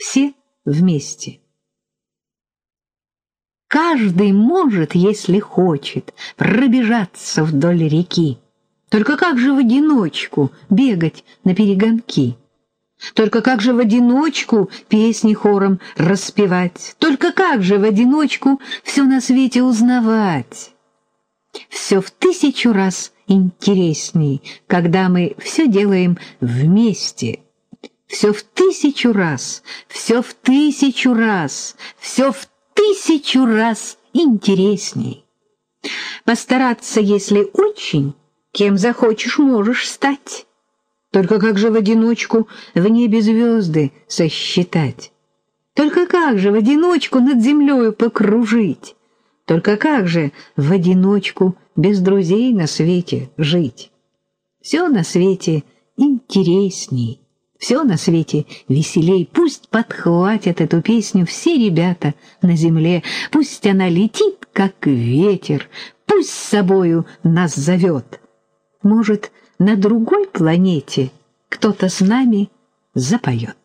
все вместе. Каждый может, если хочет, пробежаться вдоль реки. Только как же в одиночку бегать на перегонки? Только как же в одиночку песни хором распевать? Только как же в одиночку все на свете узнавать? Все в тысячу раз интересней, когда мы все делаем вместе. Все в тысячу раз, все в тысячу раз, все в тысячу раз интересней. Постараться, если очень, кем захочешь, можешь стать. Только как же в одиночку в небе звезды сосчитать? Только как же в одиночку над землею покружить? Только как же в одиночку без друзей на свете жить? Все на свете интересней, все на свете веселей. Пусть подхватят эту песню все ребята на земле, пусть она летит, как ветер, пусть с собою нас зовет. Может, на другой планете кто-то с нами запоет.